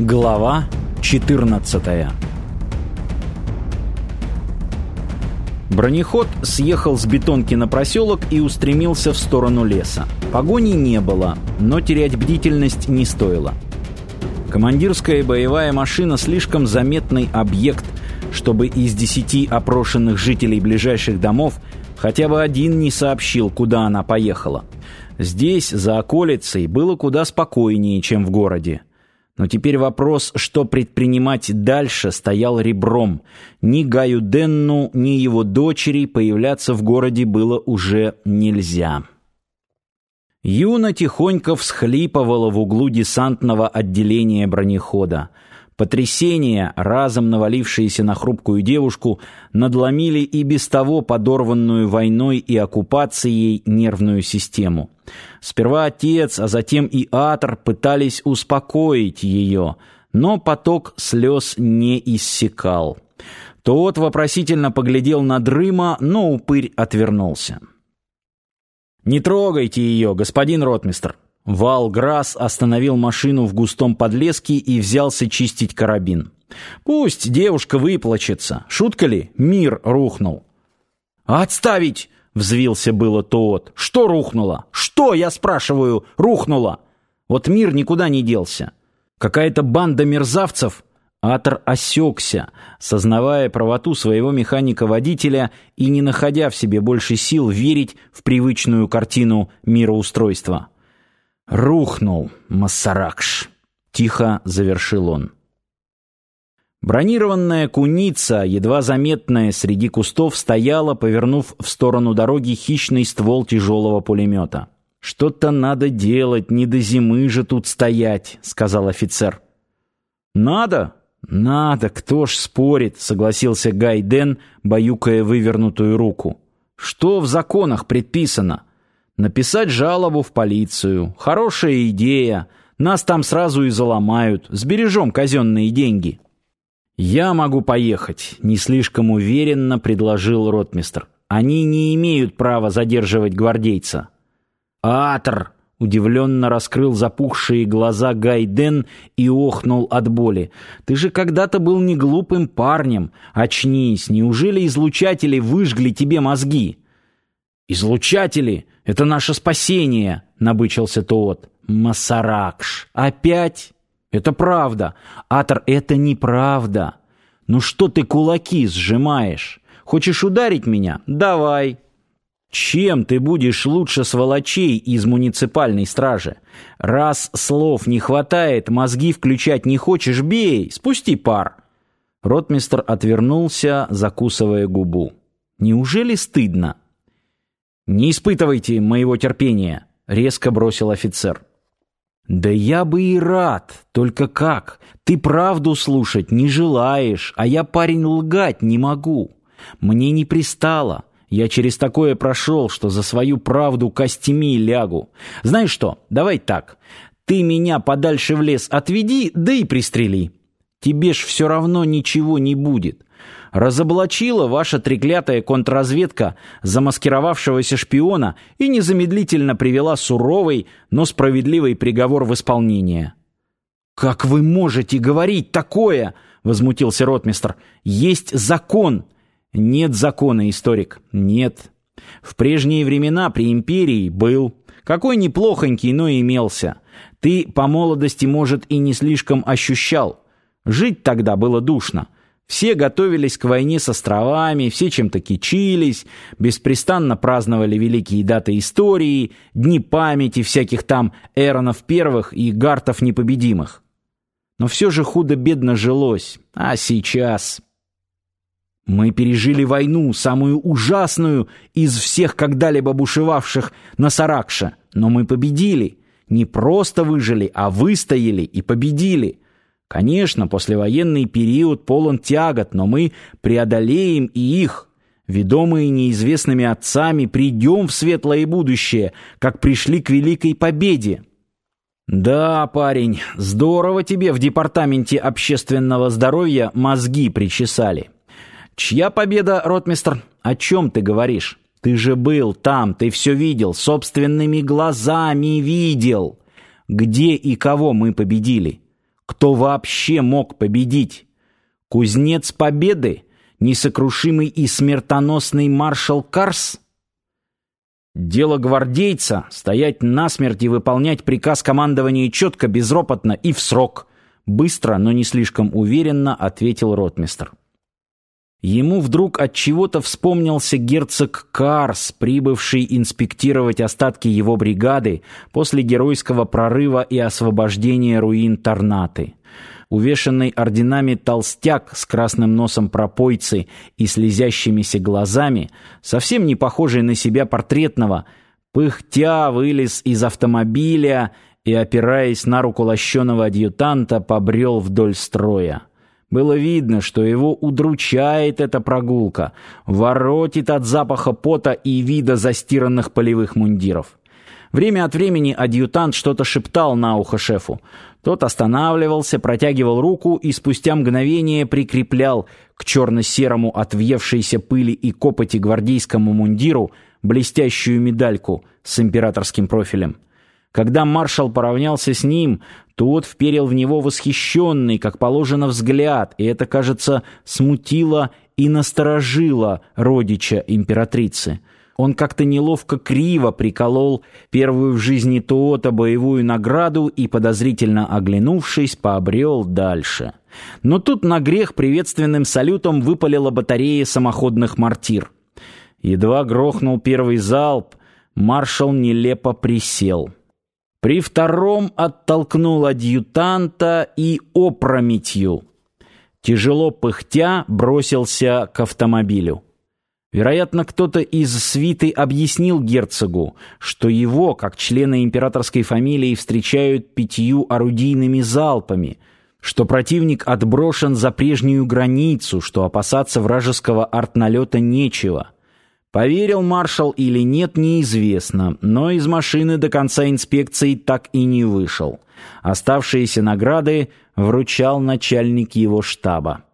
Глава 14 Бронеход съехал с бетонки на проселок и устремился в сторону леса. Погони не было, но терять бдительность не стоило. Командирская боевая машина слишком заметный объект, чтобы из десяти опрошенных жителей ближайших домов хотя бы один не сообщил, куда она поехала. Здесь, за околицей, было куда спокойнее, чем в городе. Но теперь вопрос, что предпринимать дальше, стоял ребром. Ни Гаю Денну, ни его дочери появляться в городе было уже нельзя. Юна тихонько всхлипывала в углу десантного отделения бронехода. Потрясения, разом навалившиеся на хрупкую девушку, надломили и без того подорванную войной и оккупацией нервную систему. Сперва отец, а затем и Атор пытались успокоить ее, но поток слез не иссякал. Тот вопросительно поглядел на Дрыма, но упырь отвернулся. «Не трогайте ее, господин ротмистр!» Вал Грасс остановил машину в густом подлеске и взялся чистить карабин. «Пусть девушка выплачется. Шутка ли? Мир рухнул». «Отставить!» — взвился было тот. «Что рухнуло? Что, я спрашиваю, рухнуло? Вот мир никуда не делся. Какая-то банда мерзавцев...» Атор осекся, сознавая правоту своего механика-водителя и не находя в себе больше сил верить в привычную картину мироустройства. «Рухнул, Массаракш!» — тихо завершил он. Бронированная куница, едва заметная среди кустов, стояла, повернув в сторону дороги хищный ствол тяжелого пулемета. «Что-то надо делать, не до зимы же тут стоять», — сказал офицер. «Надо? Надо, кто ж спорит», — согласился Гайден, баюкая вывернутую руку. «Что в законах предписано? Написать жалобу в полицию. Хорошая идея. Нас там сразу и заломают. Сбережем казенные деньги». «Я могу поехать», — не слишком уверенно предложил ротмистр. «Они не имеют права задерживать гвардейца». «Атр!» — удивленно раскрыл запухшие глаза Гайден и охнул от боли. «Ты же когда-то был не глупым парнем. Очнись, неужели излучатели выжгли тебе мозги?» «Излучатели — это наше спасение!» — набычился тот. «Масаракш! Опять?» Это правда. Атор, это неправда. Ну что ты кулаки сжимаешь? Хочешь ударить меня? Давай. Чем ты будешь лучше сволочей из муниципальной стражи? Раз слов не хватает, мозги включать не хочешь, бей, спусти пар. Ротмистр отвернулся, закусывая губу. Неужели стыдно? Не испытывайте моего терпения, резко бросил офицер. «Да я бы и рад, только как? Ты правду слушать не желаешь, а я, парень, лгать не могу. Мне не пристало. Я через такое прошел, что за свою правду костями лягу. Знаешь что, давай так. Ты меня подальше в лес отведи, да и пристрели. Тебе ж все равно ничего не будет. Разоблачила ваша треклятая контрразведка замаскировавшегося шпиона и незамедлительно привела суровый, но справедливый приговор в исполнение. «Как вы можете говорить такое?» — возмутился ротмистр. «Есть закон». «Нет закона, историк, нет. В прежние времена при империи был. Какой неплохонький, но имелся. Ты по молодости, может, и не слишком ощущал. Жить тогда было душно». Все готовились к войне с островами, все чем-то кичились, беспрестанно праздновали великие даты истории, дни памяти всяких там Эронов первых и Гартов непобедимых. Но все же худо-бедно жилось. А сейчас... Мы пережили войну, самую ужасную из всех когда-либо бушевавших на Саракше. Но мы победили. Не просто выжили, а выстояли и победили. Конечно, послевоенный период полон тягот, но мы преодолеем и их. Ведомые неизвестными отцами, придем в светлое будущее, как пришли к великой победе. Да, парень, здорово тебе в департаменте общественного здоровья мозги причесали. Чья победа, ротмистр? О чем ты говоришь? Ты же был там, ты все видел, собственными глазами видел. Где и кого мы победили? Кто вообще мог победить? Кузнец Победы? Несокрушимый и смертоносный маршал Карс? Дело гвардейца — стоять насмерть и выполнять приказ командования четко, безропотно и в срок. Быстро, но не слишком уверенно ответил ротмистр. Ему вдруг от чего-то вспомнился герцог Карс, прибывший инспектировать остатки его бригады после геройского прорыва и освобождения руин Торнаты. Увешанный орденами толстяк с красным носом пропойцы и слезящимися глазами, совсем не похожий на себя портретного, пыхтя вылез из автомобиля и, опираясь на руку лощеного адъютанта, побрел вдоль строя. Было видно, что его удручает эта прогулка, воротит от запаха пота и вида застиранных полевых мундиров. Время от времени адъютант что-то шептал на ухо шефу. Тот останавливался, протягивал руку и спустя мгновение прикреплял к черно-серому от въевшейся пыли и копоти гвардейскому мундиру блестящую медальку с императорским профилем. Когда маршал поравнялся с ним, тот вперил в него восхищенный, как положено, взгляд, и это, кажется, смутило и насторожило родича императрицы. Он как-то неловко криво приколол первую в жизни Тоота боевую награду и, подозрительно оглянувшись, пообрел дальше. Но тут на грех приветственным салютом выпалила батарея самоходных мортир. Едва грохнул первый залп, маршал нелепо присел. При втором оттолкнул адъютанта и опрометью. Тяжело пыхтя бросился к автомобилю. Вероятно, кто-то из свиты объяснил герцогу, что его, как члена императорской фамилии, встречают пятью орудийными залпами, что противник отброшен за прежнюю границу, что опасаться вражеского артналета нечего — Поверил маршал или нет, неизвестно, но из машины до конца инспекции так и не вышел. Оставшиеся награды вручал начальник его штаба.